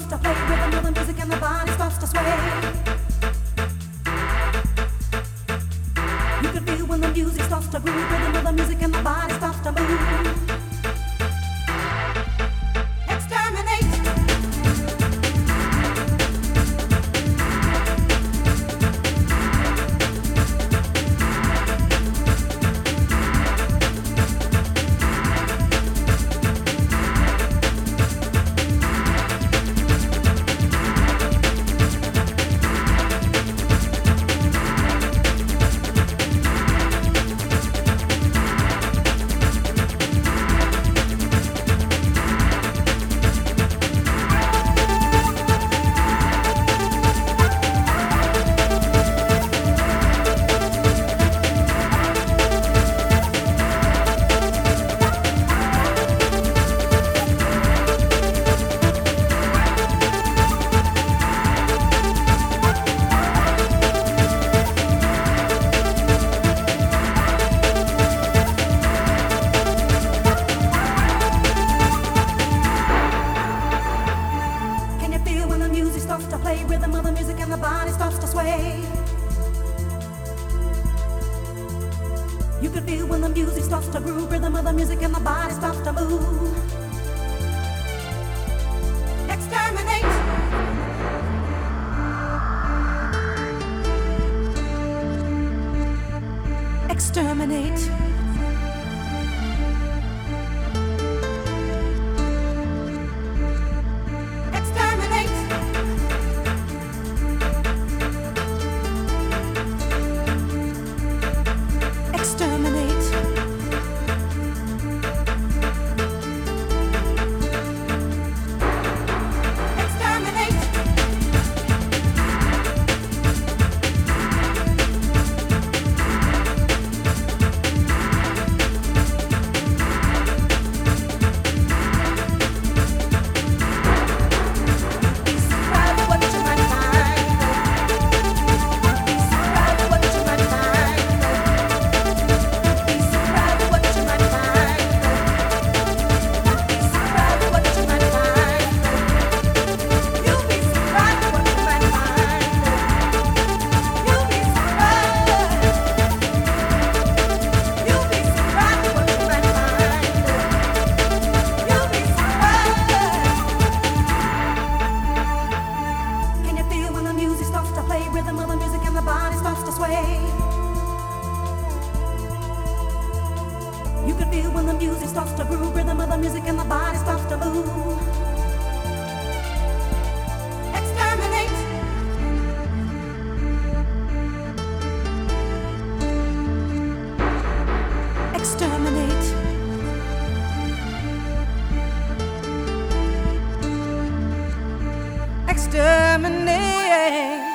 starts to play. Rhythm, rhythm, music, and the body starts to sway. You can feel when the music starts to groove. Rhythm, rhythm, music, and the body starts to move. You can feel when the music starts to groove. Rhythm of the music and the body starts to move. Exterminate. Exterminate. Starts to groove. Rhythm of the music and the body starts to move. Exterminate. Exterminate. Exterminate.